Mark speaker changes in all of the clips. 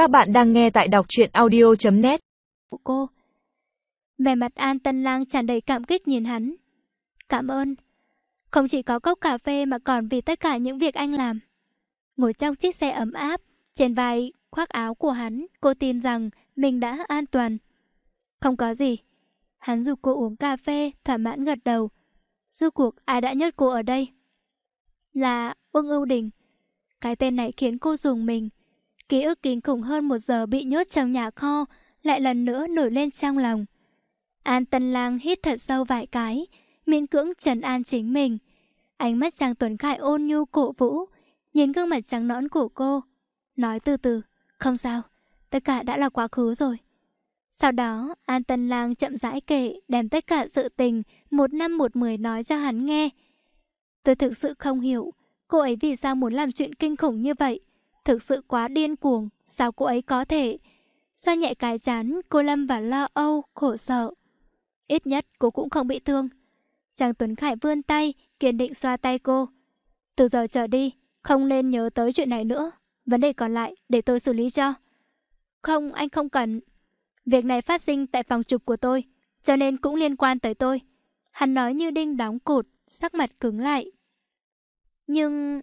Speaker 1: Các bạn đang nghe tại đọc truyện audio.net
Speaker 2: Cô, Vẻ mặt An Tân Lang tràn đầy cảm kích nhìn hắn. Cảm ơn. Không chỉ có cốc cà phê mà còn vì tất cả những việc anh làm. Ngồi trong chiếc xe ấm áp, Trên vai khoác áo của hắn, Cô tin rằng mình đã an toàn. Không có gì. Hắn giúp cô uống cà phê, Thỏa mãn gật đầu. Rốt cuộc, ai đã nhốt cô ở đây? Là Uông Ưu Đình. Cái tên này khiến cô dùng mình. Ký ức kinh khủng hơn một giờ bị nhốt trong nhà kho, Lại lần nữa nổi lên trong lòng. An Tân Lang hít thật sâu vài cái, miễn cưỡng trần an chính mình. Ánh mắt Trang Tuấn Khải ôn nhu cổ vũ, Nhìn gương mặt trắng nõn của cô, Nói từ từ, Không sao, Tất cả đã là quá khứ rồi. Sau đó, An Tân Lang chậm rãi kể, Đem tất cả sự tình Một năm một mười nói cho hắn nghe. Tôi thực sự không hiểu, Cô ấy vì sao muốn làm chuyện kinh khủng như vậy Thực sự quá điên cuồng, Sao cô ấy có thể? Xoa nhẹ cái chán, Cô Lâm và lo âu khổ sợ Ít nhất cô cũng không bị thương. Chàng Tuấn Khải vươn tay, Kiên định xoa tay cô. Từ giờ trở đi, Không nên nhớ tới chuyện này nữa. Vấn đề còn lại để tôi xử lý cho. Không, anh không cần. Việc này phát sinh tại phòng chụp của tôi, Cho nên cũng liên quan tới tôi. Hắn nói như đinh đóng cột, Sắc mặt cứng lại. Nhưng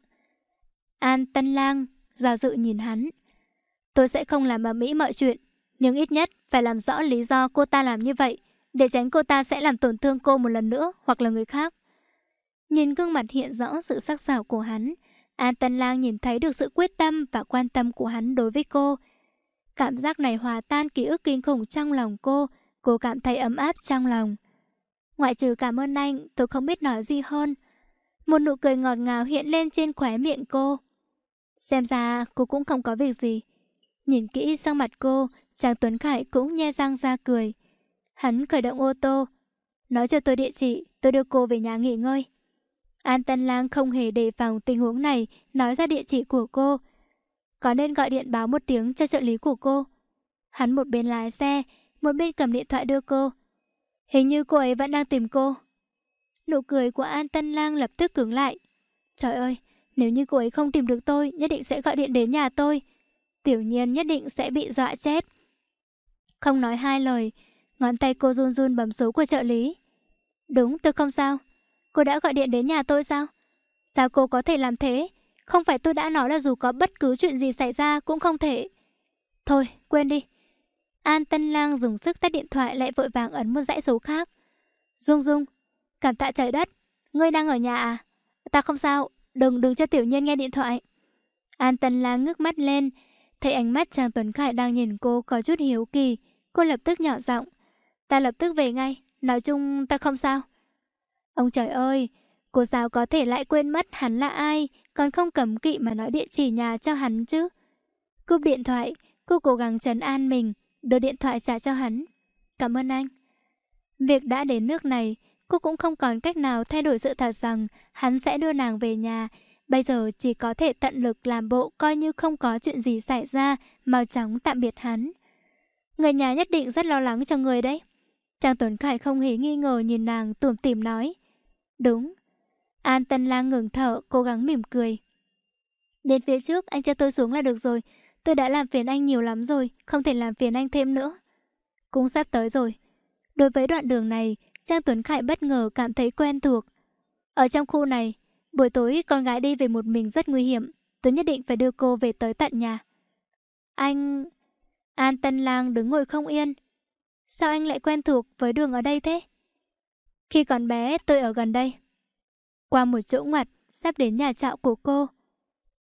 Speaker 2: An Tân Lang do dự nhìn hắn. Tôi sẽ không làm bà Mỹ mọi chuyện, nhưng ít nhất phải làm rõ lý do cô ta làm như vậy, để tránh cô ta sẽ làm tổn thương cô một lần nữa hoặc là người khác. Nhìn gương mặt hiện rõ sự sắc sảo của hắn, An Tân Lang nhìn thấy được sự quyết tâm và quan tâm của hắn đối với cô. Cảm giác này hòa tan ký ức kinh khủng trong lòng cô, cô cảm thấy ấm áp trong lòng. Ngoại trừ cảm ơn anh, tôi không biết nói gì hơn. Một nụ cười ngọt ngào hiện lên trên khóe miệng cô. Xem ra cô cũng không có việc gì. Nhìn kỹ sang mặt cô, chàng Tuấn Khải cũng nhe răng ra cười. Hắn khởi động ô tô. Nói cho tôi địa chỉ, tôi đưa cô về nhà nghỉ ngơi. An Tân Lang không hề đề phòng tình huống này, nói ra địa chỉ của cô. Có nên gọi điện báo một tiếng cho trợ lý của cô. Hắn một bên lái xe, một bên cầm điện thoại đưa cô. Hình như cô ấy vẫn đang tìm cô. Nụ cười của An Tân Lang lập tức cứng lại. Trời ơi, nếu như cô ấy không tìm được tôi, nhất định sẽ gọi điện đến nhà tôi. Tiểu nhiên nhất định sẽ bị dọa chết. Không nói hai lời, ngón tay cô run run bấm số của trợ lý. Đúng, tôi không sao. Cô đã gọi điện đến nhà tôi sao? Sao cô có thể làm thế? Không phải tôi đã nói là dù có bất cứ chuyện gì xảy ra cũng không thể. Thôi, quên đi. An Tân Lang dùng sức tắt điện thoại lại vội vàng ấn một dãy số khác. Dung Dung, cảm tạ trời đất. Ngươi đang ở nhà à? Ta không sao, Đừng đừng cho tiểu nhân nghe điện thoại. An Tân La ngước mắt lên, thấy ánh mắt chàng Tuấn Khải đang nhìn cô có chút hiếu kỳ. Cô lập tức nhỏ giọng. Ta lập tức về ngay, nói chung ta không sao. Ông trời ơi, cô sao có thể lại quên mất hắn là ai, còn không cấm kỵ mà nói địa chỉ nhà cho hắn chứ. Cúp điện thoại, cô cố gắng trấn an mình, đưa điện thoại trả cho hắn. Cảm ơn anh. Việc đã đến nước này, cô cũng không còn cách nào thay đổi sự thật rằng hắn sẽ đưa nàng về nhà. Bây giờ chỉ có thể tận lực làm bộ coi như không có chuyện gì xảy ra, mau chóng tạm biệt hắn. Người nhà nhất định rất lo lắng cho người đấy. Trang Tuấn Khải không hề nghi ngờ nhìn nàng tủm tỉm nói. Đúng. An Tân Lang ngừng thở, cố gắng mỉm cười. Đến phía trước, anh cho tôi xuống là được rồi. Tôi đã làm phiền anh nhiều lắm rồi, không thể làm phiền anh thêm nữa. Cũng sắp tới rồi. Đối với đoạn đường này, Trang Tuấn Khải bất ngờ cảm thấy quen thuộc. Ở trong khu này, buổi tối con gái đi về một mình rất nguy hiểm. Tôi nhất định phải đưa cô về tới tận nhà. Anh... An Tân Lang đứng ngồi không yên. Sao anh lại quen thuộc với đường ở đây thế? Khi còn bé tôi ở gần đây. Qua một chỗ ngoặt, sắp đến nhà trọ của cô.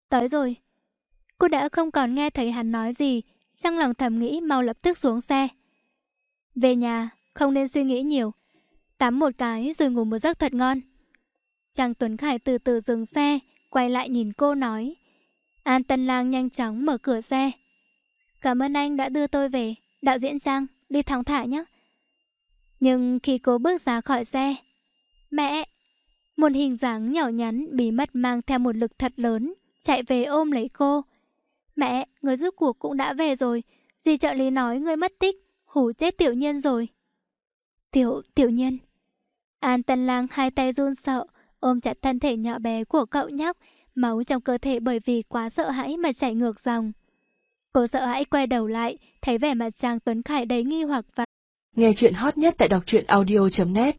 Speaker 2: Tới rồi. Cô đã không còn nghe thấy hắn nói gì, trong lòng thầm nghĩ mau lập tức xuống xe. Về nhà, không nên suy nghĩ nhiều. Tắm một cái rồi ngủ một giấc thật ngon. Trang Tuấn Khải từ từ dừng xe, quay lại nhìn cô nói. An Tân Lang nhanh chóng mở cửa xe. Cảm ơn anh đã đưa tôi về. Đạo diễn Trang, đi thong thả nhé. Nhưng khi cô bước ra khỏi xe, mẹ, một hình dáng nhỏ nhắn bí mật mang theo một lực thật lớn, chạy về ôm lấy cô. Mẹ, người giúp cuộc cũng đã về rồi. Dì trợ lý nói người mất tích, hủ chết tiểu nhân rồi. Tiểu, tiểu nhân. An Tân Lang hai tay run sợ, ôm chặt thân thể nhỏ bé của cậu nhóc, máu trong cơ thể bởi vì quá sợ hãi mà chảy ngược dòng. Cô sợ hãi quay đầu lại, thấy vẻ mặt chàng Tuấn Khải đầy nghi hoặc và...
Speaker 1: Nghe chuyện hot nhất tại đọc truyện audio.net